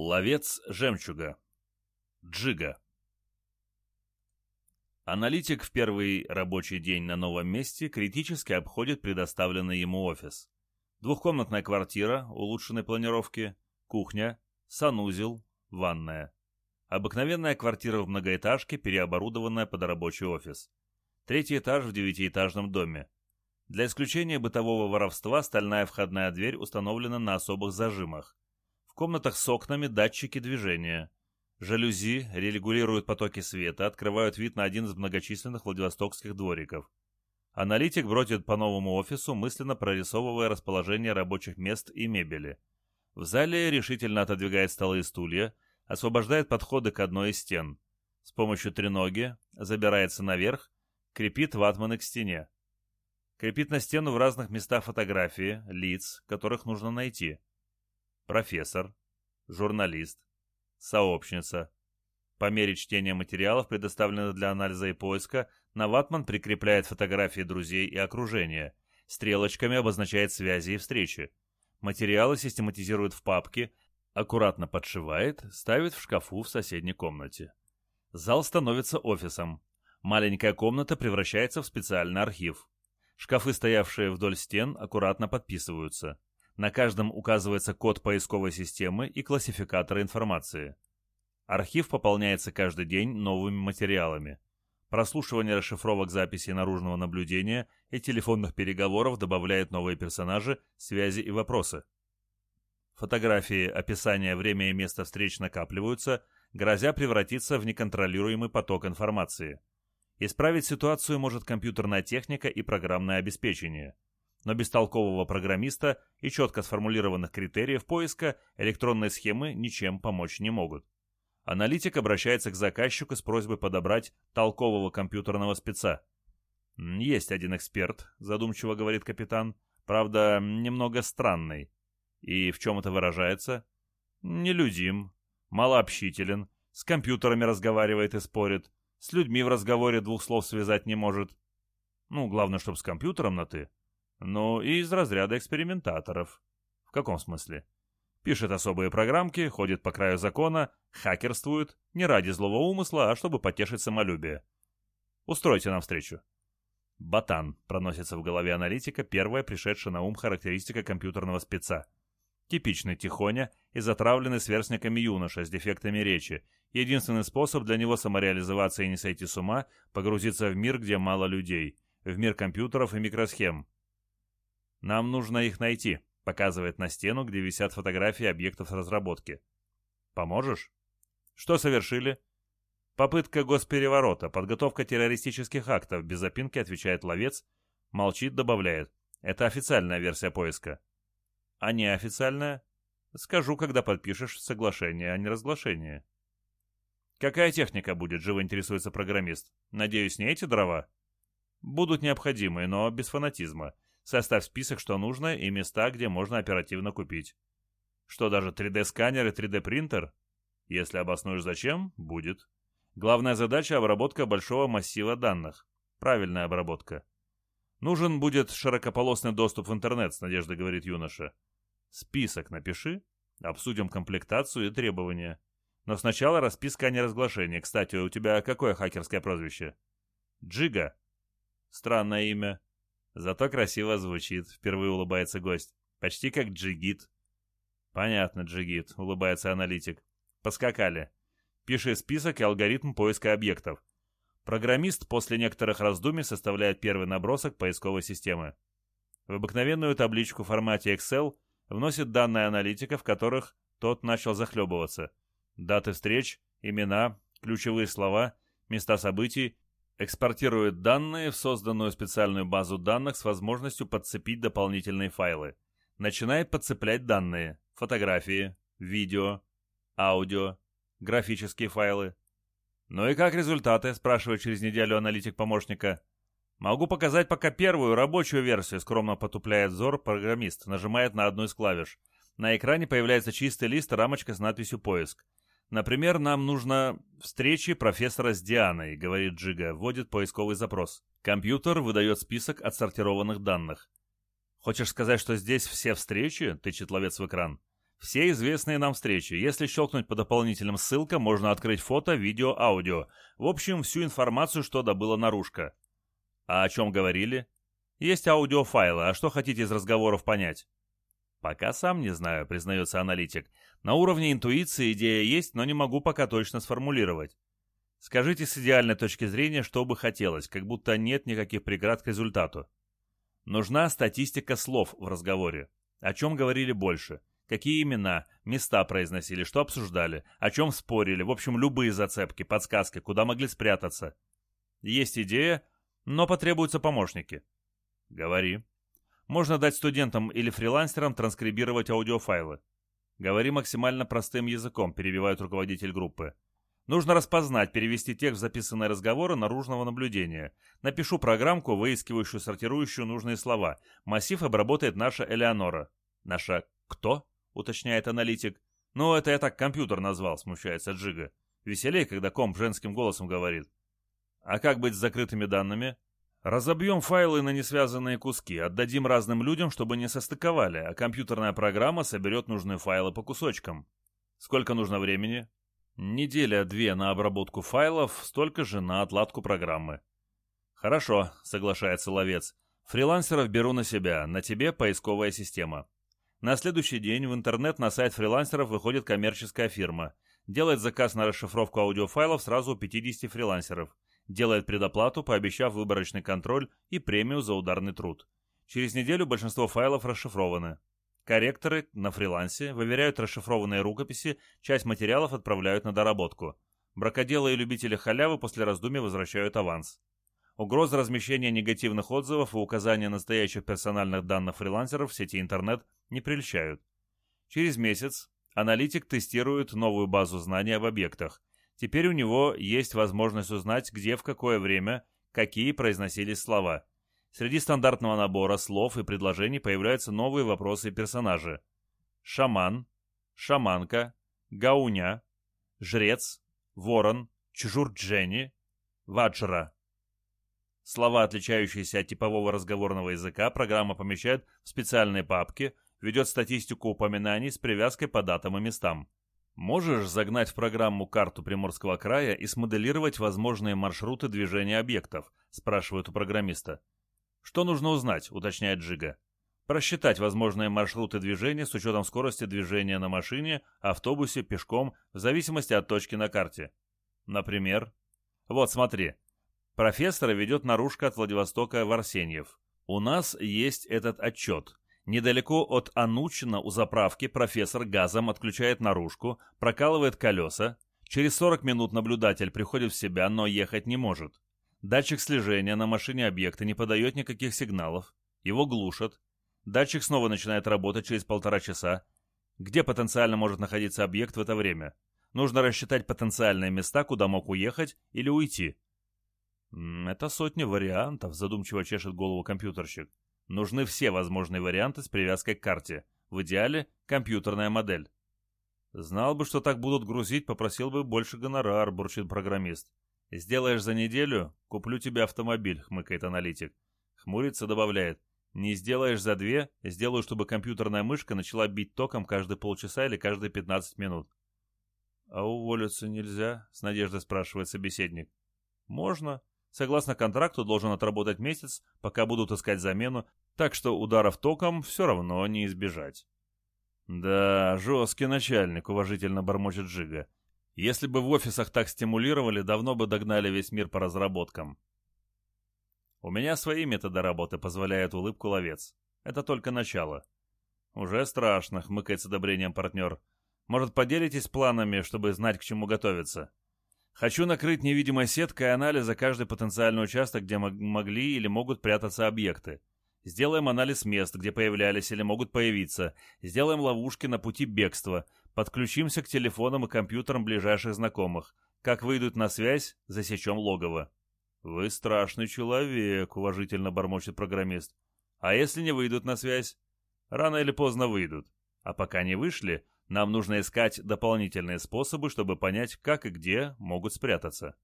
Ловец жемчуга. Джига. Аналитик в первый рабочий день на новом месте критически обходит предоставленный ему офис. Двухкомнатная квартира улучшенной планировки, кухня, санузел, ванная. Обыкновенная квартира в многоэтажке, переоборудованная под рабочий офис. Третий этаж в девятиэтажном доме. Для исключения бытового воровства стальная входная дверь установлена на особых зажимах. Комнатах с окнами датчики движения. Жалюзи регулируют потоки света, открывают вид на один из многочисленных владивостокских двориков. Аналитик бродит по новому офису, мысленно прорисовывая расположение рабочих мест и мебели. В зале решительно отодвигает столы и стулья, освобождает подходы к одной из стен. С помощью треноги забирается наверх, крепит ватманы к стене. Крепит на стену в разных местах фотографии, лиц, которых нужно найти. Профессор, журналист, сообщница. По мере чтения материалов, предоставленных для анализа и поиска, на ватман прикрепляет фотографии друзей и окружения. Стрелочками обозначает связи и встречи. Материалы систематизирует в папке, аккуратно подшивает, ставит в шкафу в соседней комнате. Зал становится офисом. Маленькая комната превращается в специальный архив. Шкафы, стоявшие вдоль стен, аккуратно подписываются. На каждом указывается код поисковой системы и классификатора информации. Архив пополняется каждый день новыми материалами. Прослушивание расшифровок записей наружного наблюдения и телефонных переговоров добавляет новые персонажи, связи и вопросы. Фотографии, описание, время и место встреч накапливаются, грозя превратиться в неконтролируемый поток информации. Исправить ситуацию может компьютерная техника и программное обеспечение. Но без толкового программиста и четко сформулированных критериев поиска электронные схемы ничем помочь не могут. Аналитик обращается к заказчику с просьбой подобрать толкового компьютерного спеца. «Есть один эксперт», — задумчиво говорит капитан, — «правда, немного странный. И в чем это выражается?» «Нелюдим, малообщителен, с компьютерами разговаривает и спорит, с людьми в разговоре двух слов связать не может. Ну, главное, чтобы с компьютером на «ты». Ну, и из разряда экспериментаторов. В каком смысле? Пишет особые программки, ходит по краю закона, хакерствует, не ради злого умысла, а чтобы потешить самолюбие. Устройте нам встречу. Ботан проносится в голове аналитика, первая пришедшая на ум характеристика компьютерного спеца. Типичный тихоня и затравленный сверстниками юноша с дефектами речи. Единственный способ для него самореализоваться и не сойти с ума – погрузиться в мир, где мало людей, в мир компьютеров и микросхем. «Нам нужно их найти», – показывает на стену, где висят фотографии объектов разработки. «Поможешь?» «Что совершили?» «Попытка госпереворота, подготовка террористических актов», – без запинки отвечает ловец, молчит, добавляет. «Это официальная версия поиска». А неофициальная? Скажу, когда подпишешь соглашение о неразглашении. Какая техника будет, живо интересуется программист. Надеюсь, не эти дрова? Будут необходимы, но без фанатизма. Составь список, что нужно, и места, где можно оперативно купить. Что, даже 3D-сканер и 3D-принтер? Если обоснуешь зачем, будет. Главная задача — обработка большого массива данных. Правильная обработка. Нужен будет широкополосный доступ в интернет, с надеждой говорит юноша. Список напиши, обсудим комплектацию и требования. Но сначала расписка о неразглашении. Кстати, у тебя какое хакерское прозвище? Джига. Странное имя. Зато красиво звучит, впервые улыбается гость. Почти как Джигит. Понятно, Джигит, улыбается аналитик. Поскакали. Пиши список и алгоритм поиска объектов. Программист после некоторых раздумий составляет первый набросок поисковой системы. В обыкновенную табличку в формате Excel – вносит данные аналитика, в которых тот начал захлебываться. Даты встреч, имена, ключевые слова, места событий, экспортирует данные в созданную специальную базу данных с возможностью подцепить дополнительные файлы. Начинает подцеплять данные, фотографии, видео, аудио, графические файлы. «Ну и как результаты?» – спрашивает через неделю аналитик помощника. «Могу показать пока первую, рабочую версию», — скромно потупляет взор программист, нажимает на одну из клавиш. На экране появляется чистый лист, рамочка с надписью «Поиск». «Например, нам нужно встречи профессора с Дианой», — говорит Джига, вводит поисковый запрос. Компьютер выдает список отсортированных данных. «Хочешь сказать, что здесь все встречи?» — тычет ловец в экран. Все известные нам встречи. Если щелкнуть по дополнительным ссылкам, можно открыть фото, видео, аудио. В общем, всю информацию, что добыла наружка. А о чем говорили? Есть аудиофайлы, а что хотите из разговоров понять? Пока сам не знаю, признается аналитик. На уровне интуиции идея есть, но не могу пока точно сформулировать. Скажите с идеальной точки зрения, что бы хотелось, как будто нет никаких преград к результату. Нужна статистика слов в разговоре. О чем говорили больше? Какие имена, места произносили, что обсуждали, о чем спорили, в общем, любые зацепки, подсказки, куда могли спрятаться. Есть идея, но потребуются помощники. Говори. Можно дать студентам или фрилансерам транскрибировать аудиофайлы. Говори максимально простым языком, перебивает руководитель группы. Нужно распознать, перевести текст записанные разговоры наружного наблюдения. Напишу программку, выискивающую, сортирующую нужные слова. Массив обработает наша Элеонора. Наша кто? уточняет аналитик. Ну, это я так компьютер назвал, смущается Джига. Веселей, когда комп женским голосом говорит. А как быть с закрытыми данными? Разобьем файлы на несвязанные куски, отдадим разным людям, чтобы не состыковали, а компьютерная программа соберет нужные файлы по кусочкам. Сколько нужно времени? Неделя-две на обработку файлов, столько же на отладку программы. Хорошо, соглашается ловец. Фрилансеров беру на себя, на тебе поисковая система. На следующий день в интернет на сайт фрилансеров выходит коммерческая фирма. Делает заказ на расшифровку аудиофайлов сразу у 50 фрилансеров делает предоплату, пообещав выборочный контроль и премию за ударный труд. Через неделю большинство файлов расшифрованы. Корректоры на фрилансе выверяют расшифрованные рукописи, часть материалов отправляют на доработку. Бракоделы и любители халявы после раздумий возвращают аванс. Угроза размещения негативных отзывов и указания настоящих персональных данных фрилансеров в сети интернет не прельщают. Через месяц аналитик тестирует новую базу знаний об объектах, Теперь у него есть возможность узнать, где в какое время какие произносились слова. Среди стандартного набора слов и предложений появляются новые вопросы и персонажи. Шаман, шаманка, гауня, жрец, ворон, чжурджени, ваджра. Слова, отличающиеся от типового разговорного языка, программа помещает в специальные папки, ведет статистику упоминаний с привязкой по датам и местам. Можешь загнать в программу карту Приморского края и смоделировать возможные маршруты движения объектов, спрашивают у программиста. Что нужно узнать, уточняет Джига. Просчитать возможные маршруты движения с учетом скорости движения на машине, автобусе, пешком, в зависимости от точки на карте. Например, вот смотри, профессора ведет наружка от Владивостока в Арсеньев. У нас есть этот отчет. Недалеко от Анучина у заправки профессор газом отключает наружку, прокалывает колеса. Через 40 минут наблюдатель приходит в себя, но ехать не может. Датчик слежения на машине объекта не подает никаких сигналов. Его глушат. Датчик снова начинает работать через полтора часа. Где потенциально может находиться объект в это время? Нужно рассчитать потенциальные места, куда мог уехать или уйти. «Это сотни вариантов», — задумчиво чешет голову компьютерщик. Нужны все возможные варианты с привязкой к карте. В идеале компьютерная модель. Знал бы, что так будут грузить, попросил бы больше гонорар, бурчит программист. Сделаешь за неделю, куплю тебе автомобиль, хмыкает аналитик. Хмурится, добавляет. Не сделаешь за две, сделаю, чтобы компьютерная мышка начала бить током каждые полчаса или каждые 15 минут. А уволиться нельзя? С надеждой спрашивает собеседник. Можно, Согласно контракту, должен отработать месяц, пока будут искать замену, так что ударов током все равно не избежать. «Да, жесткий начальник», — уважительно бормочет Джига. «Если бы в офисах так стимулировали, давно бы догнали весь мир по разработкам». «У меня свои методы работы», — позволяет улыбку ловец. «Это только начало». «Уже страшно», — хмыкает с одобрением партнер. «Может, поделитесь планами, чтобы знать, к чему готовиться?» Хочу накрыть невидимой сеткой анализа каждый потенциальный участок, где могли или могут прятаться объекты. Сделаем анализ мест, где появлялись или могут появиться. Сделаем ловушки на пути бегства. Подключимся к телефонам и компьютерам ближайших знакомых. Как выйдут на связь, засечем логово. «Вы страшный человек», — уважительно бормочет программист. «А если не выйдут на связь?» «Рано или поздно выйдут. А пока не вышли, нам нужно искать дополнительные способы, чтобы понять, как и где могут спрятаться.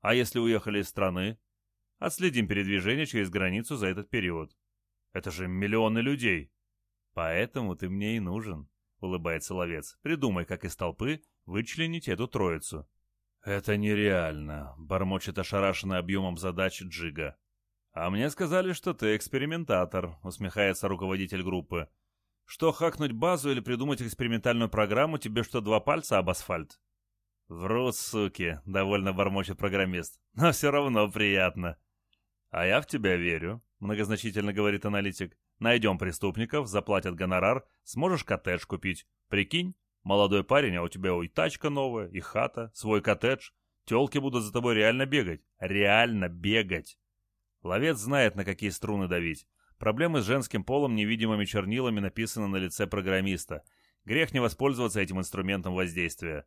А если уехали из страны? Отследим передвижение через границу за этот период. Это же миллионы людей. Поэтому ты мне и нужен. — улыбается ловец. «Придумай, как из толпы вычленить эту троицу». «Это нереально», — бормочет ошарашенный объемом задач Джига. «А мне сказали, что ты экспериментатор», — усмехается руководитель группы. «Что, хакнуть базу или придумать экспериментальную программу, тебе что, два пальца об асфальт?» «Врут, суки», — довольно бормочет программист. «Но все равно приятно». «А я в тебя верю», — многозначительно говорит аналитик. «Найдем преступников, заплатят гонорар, сможешь коттедж купить. Прикинь, молодой парень, а у тебя и тачка новая, и хата, свой коттедж. Телки будут за тобой реально бегать. Реально бегать». Ловец знает, на какие струны давить. Проблемы с женским полом невидимыми чернилами написаны на лице программиста. Грех не воспользоваться этим инструментом воздействия.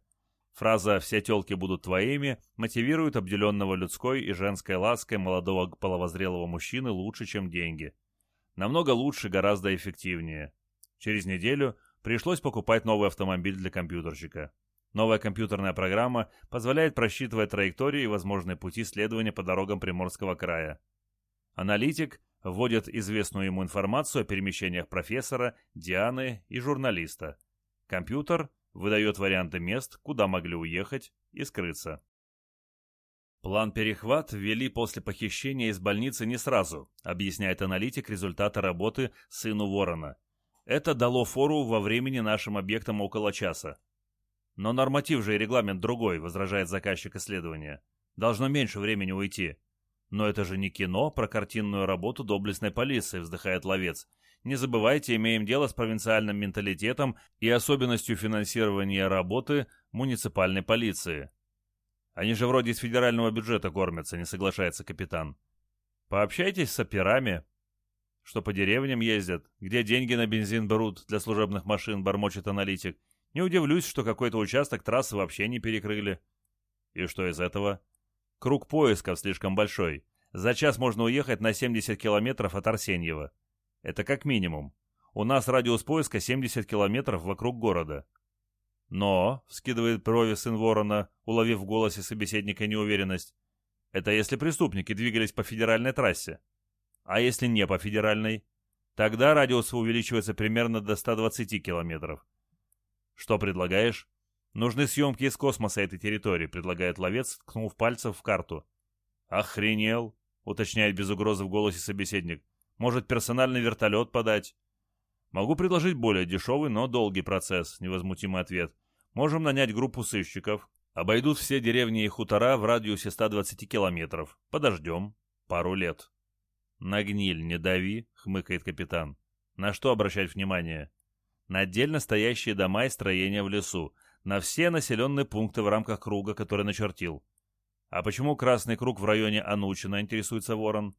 Фраза «все телки будут твоими» мотивирует обделенного людской и женской лаской молодого половозрелого мужчины лучше, чем деньги. Намного лучше, гораздо эффективнее. Через неделю пришлось покупать новый автомобиль для компьютерщика. Новая компьютерная программа позволяет просчитывать траектории и возможные пути следования по дорогам Приморского края. Аналитик вводит известную ему информацию о перемещениях профессора, Дианы и журналиста. Компьютер выдает варианты мест, куда могли уехать и скрыться. План перехват ввели после похищения из больницы не сразу, объясняет аналитик результаты работы сыну Ворона. Это дало фору во времени нашим объектам около часа. Но норматив же и регламент другой, возражает заказчик исследования. Должно меньше времени уйти. Но это же не кино про картинную работу доблестной полиции, вздыхает ловец. Не забывайте, имеем дело с провинциальным менталитетом и особенностью финансирования работы муниципальной полиции. Они же вроде из федерального бюджета кормятся, не соглашается капитан. Пообщайтесь с операми, что по деревням ездят, где деньги на бензин берут для служебных машин, бормочет аналитик. Не удивлюсь, что какой-то участок трассы вообще не перекрыли. И что из этого? Круг поисков слишком большой. За час можно уехать на 70 километров от Арсеньева. Это как минимум. У нас радиус поиска 70 километров вокруг города. Но, вскидывает брови сын ворона, уловив в голосе собеседника неуверенность, это если преступники двигались по федеральной трассе. А если не по федеральной? Тогда радиус увеличивается примерно до 120 километров. Что предлагаешь? Нужны съемки из космоса этой территории, предлагает ловец, ткнув пальцем в карту. Охренел, уточняет без угрозы в голосе собеседник. Может, персональный вертолет подать? Могу предложить более дешевый, но долгий процесс, невозмутимый ответ. Можем нанять группу сыщиков. Обойдут все деревни и хутора в радиусе 120 километров. Подождем. Пару лет. На гниль не дави, хмыкает капитан. На что обращать внимание? На отдельно стоящие дома и строения в лесу, на все населенные пункты в рамках круга, который начертил. А почему красный круг в районе Анучина, интересуется Ворон?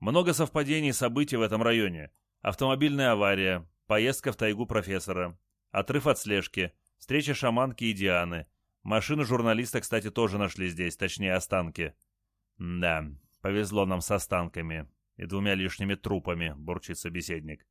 Много совпадений событий в этом районе. Автомобильная авария, поездка в тайгу профессора, отрыв от слежки, встреча шаманки и Дианы. Машину журналиста, кстати, тоже нашли здесь, точнее останки. Да, повезло нам с останками и двумя лишними трупами, бурчит собеседник.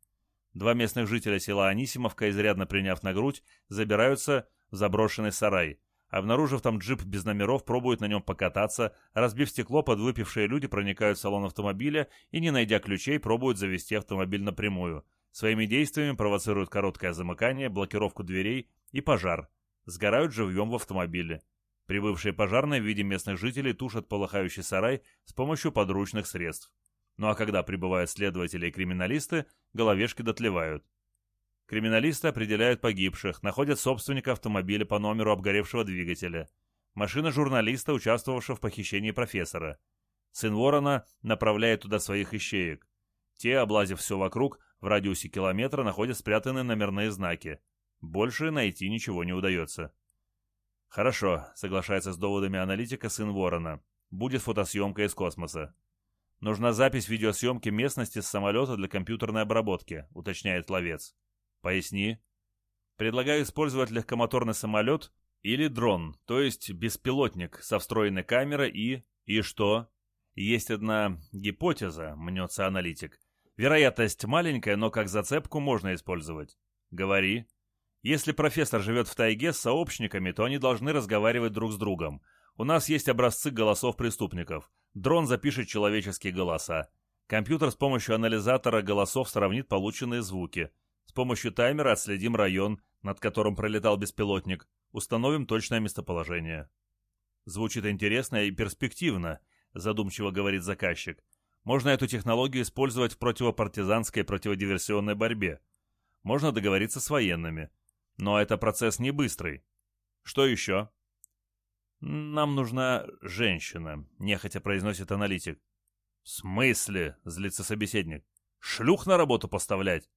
Два местных жителя села Анисимовка, изрядно приняв на грудь, забираются заброшенный сарай. Обнаружив там джип без номеров, пробуют на нем покататься, разбив стекло, подвыпившие люди проникают в салон автомобиля и, не найдя ключей, пробуют завести автомобиль напрямую. Своими действиями провоцируют короткое замыкание, блокировку дверей и пожар. Сгорают живьем в автомобиле. Прибывшие пожарные в виде местных жителей тушат полыхающий сарай с помощью подручных средств. Ну а когда прибывают следователи и криминалисты, головешки дотлевают. Криминалисты определяют погибших, находят собственника автомобиля по номеру обгоревшего двигателя. Машина журналиста, участвовавшего в похищении профессора. Сын Ворона направляет туда своих ищеек. Те, облазив все вокруг, в радиусе километра находят спрятанные номерные знаки. Больше найти ничего не удается. «Хорошо», — соглашается с доводами аналитика сын Ворона. «Будет фотосъемка из космоса». «Нужна запись видеосъемки местности с самолета для компьютерной обработки», — уточняет ловец. Поясни. Предлагаю использовать легкомоторный самолет или дрон, то есть беспилотник со встроенной камерой и... И что? Есть одна гипотеза, мнется аналитик. Вероятность маленькая, но как зацепку можно использовать. Говори. Если профессор живет в тайге с сообщниками, то они должны разговаривать друг с другом. У нас есть образцы голосов преступников. Дрон запишет человеческие голоса. Компьютер с помощью анализатора голосов сравнит полученные звуки. Помощью таймера отследим район, над которым пролетал беспилотник, установим точное местоположение. Звучит интересно и перспективно, задумчиво говорит заказчик. Можно эту технологию использовать в противопартизанской и противодиверсионной борьбе. Можно договориться с военными. Но это процесс не быстрый. Что еще? Нам нужна женщина, нехотя произносит аналитик. В смысле? Злится собеседник. Шлюх на работу поставлять?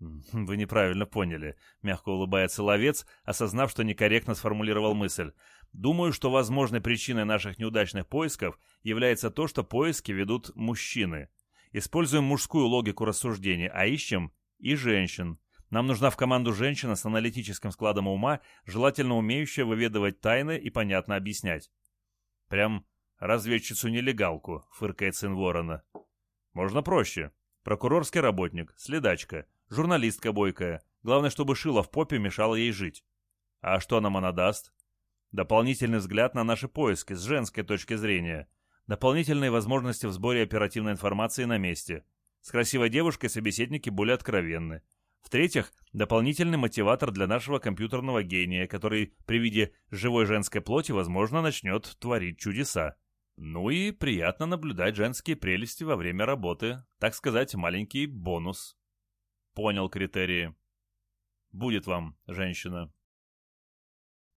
«Вы неправильно поняли», — мягко улыбается ловец, осознав, что некорректно сформулировал мысль. «Думаю, что возможной причиной наших неудачных поисков является то, что поиски ведут мужчины. Используем мужскую логику рассуждения, а ищем и женщин. Нам нужна в команду женщина с аналитическим складом ума, желательно умеющая выведывать тайны и понятно объяснять». «Прям разведчицу-нелегалку», — фыркает сын ворона. «Можно проще. Прокурорский работник, следачка» Журналистка бойкая. Главное, чтобы шило в попе мешало ей жить. А что нам она даст? Дополнительный взгляд на наши поиски с женской точки зрения. Дополнительные возможности в сборе оперативной информации на месте. С красивой девушкой собеседники более откровенны. В-третьих, дополнительный мотиватор для нашего компьютерного гения, который при виде живой женской плоти, возможно, начнет творить чудеса. Ну и приятно наблюдать женские прелести во время работы. Так сказать, маленький бонус. Понял критерии. Будет вам, женщина.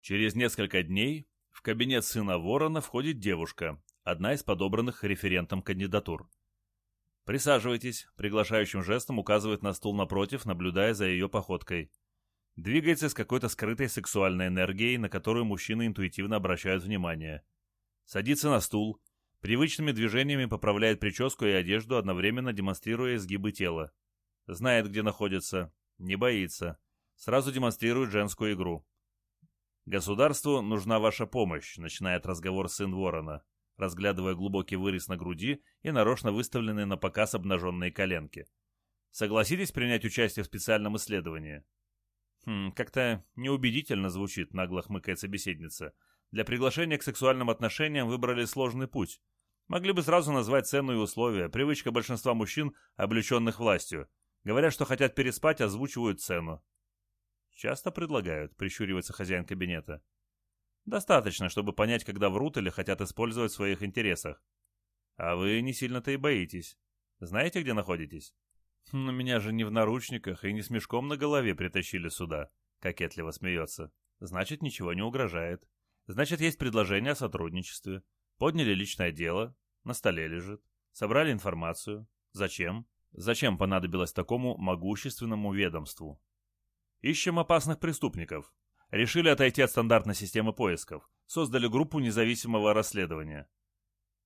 Через несколько дней в кабинет сына Ворона входит девушка, одна из подобранных референтом кандидатур. «Присаживайтесь», — приглашающим жестом указывает на стул напротив, наблюдая за ее походкой. Двигается с какой-то скрытой сексуальной энергией, на которую мужчины интуитивно обращают внимание. Садится на стул, привычными движениями поправляет прическу и одежду, одновременно демонстрируя изгибы тела. Знает, где находится. Не боится. Сразу демонстрирует женскую игру. «Государству нужна ваша помощь», — начинает разговор сын Ворона, разглядывая глубокий вырез на груди и нарочно выставленные на показ обнаженные коленки. «Согласитесь принять участие в специальном исследовании?» «Хм, как-то неубедительно звучит», — нагло хмыкает собеседница. «Для приглашения к сексуальным отношениям выбрали сложный путь. Могли бы сразу назвать цену и условия, привычка большинства мужчин, облеченных властью. Говорят, что хотят переспать, озвучивают цену. Часто предлагают, прищуривается хозяин кабинета. Достаточно, чтобы понять, когда врут или хотят использовать в своих интересах. А вы не сильно-то и боитесь. Знаете, где находитесь? Но меня же не в наручниках и не с мешком на голове притащили сюда. Кокетливо смеется. Значит, ничего не угрожает. Значит, есть предложение о сотрудничестве. Подняли личное дело. На столе лежит. Собрали информацию. Зачем? Зачем понадобилось такому могущественному ведомству? Ищем опасных преступников. Решили отойти от стандартной системы поисков. Создали группу независимого расследования.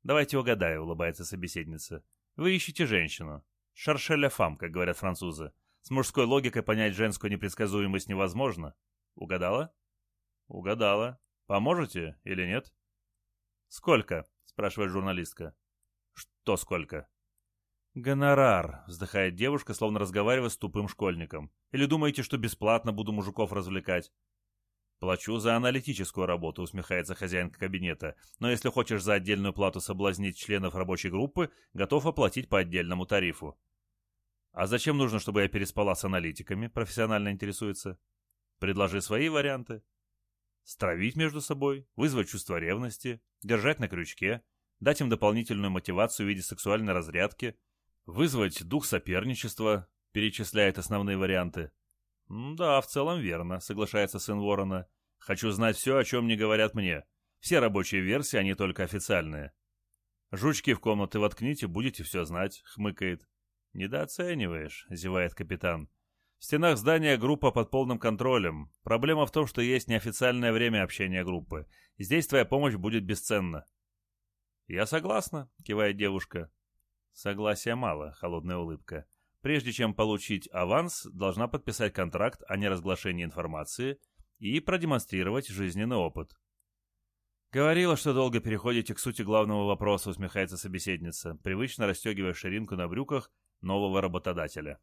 Давайте угадаю, улыбается собеседница. Вы ищете женщину. Шаршеля фам, как говорят французы. С мужской логикой понять женскую непредсказуемость невозможно. Угадала? Угадала. Поможете или нет? Сколько? спрашивает журналистка. Что сколько? «Гонорар», — вздыхает девушка, словно разговаривая с тупым школьником. «Или думаете, что бесплатно буду мужиков развлекать?» «Плачу за аналитическую работу», — усмехается хозяин кабинета. «Но если хочешь за отдельную плату соблазнить членов рабочей группы, готов оплатить по отдельному тарифу». «А зачем нужно, чтобы я переспала с аналитиками?» — профессионально интересуется. «Предложи свои варианты». «Стравить между собой, вызвать чувство ревности, держать на крючке, дать им дополнительную мотивацию в виде сексуальной разрядки, Вызвать дух соперничества, перечисляет основные варианты. «Да, в целом верно», — соглашается сын Ворона. «Хочу знать все, о чем не говорят мне. Все рабочие версии, они только официальные». «Жучки в комнаты воткните, будете все знать», — хмыкает. «Недооцениваешь», — зевает капитан. «В стенах здания группа под полным контролем. Проблема в том, что есть неофициальное время общения группы. Здесь твоя помощь будет бесценна». «Я согласна», — кивает девушка. Согласия мало, холодная улыбка. Прежде чем получить аванс, должна подписать контракт о неразглашении информации и продемонстрировать жизненный опыт. «Говорила, что долго переходите к сути главного вопроса», — усмехается собеседница, привычно расстегивая ширинку на брюках нового работодателя.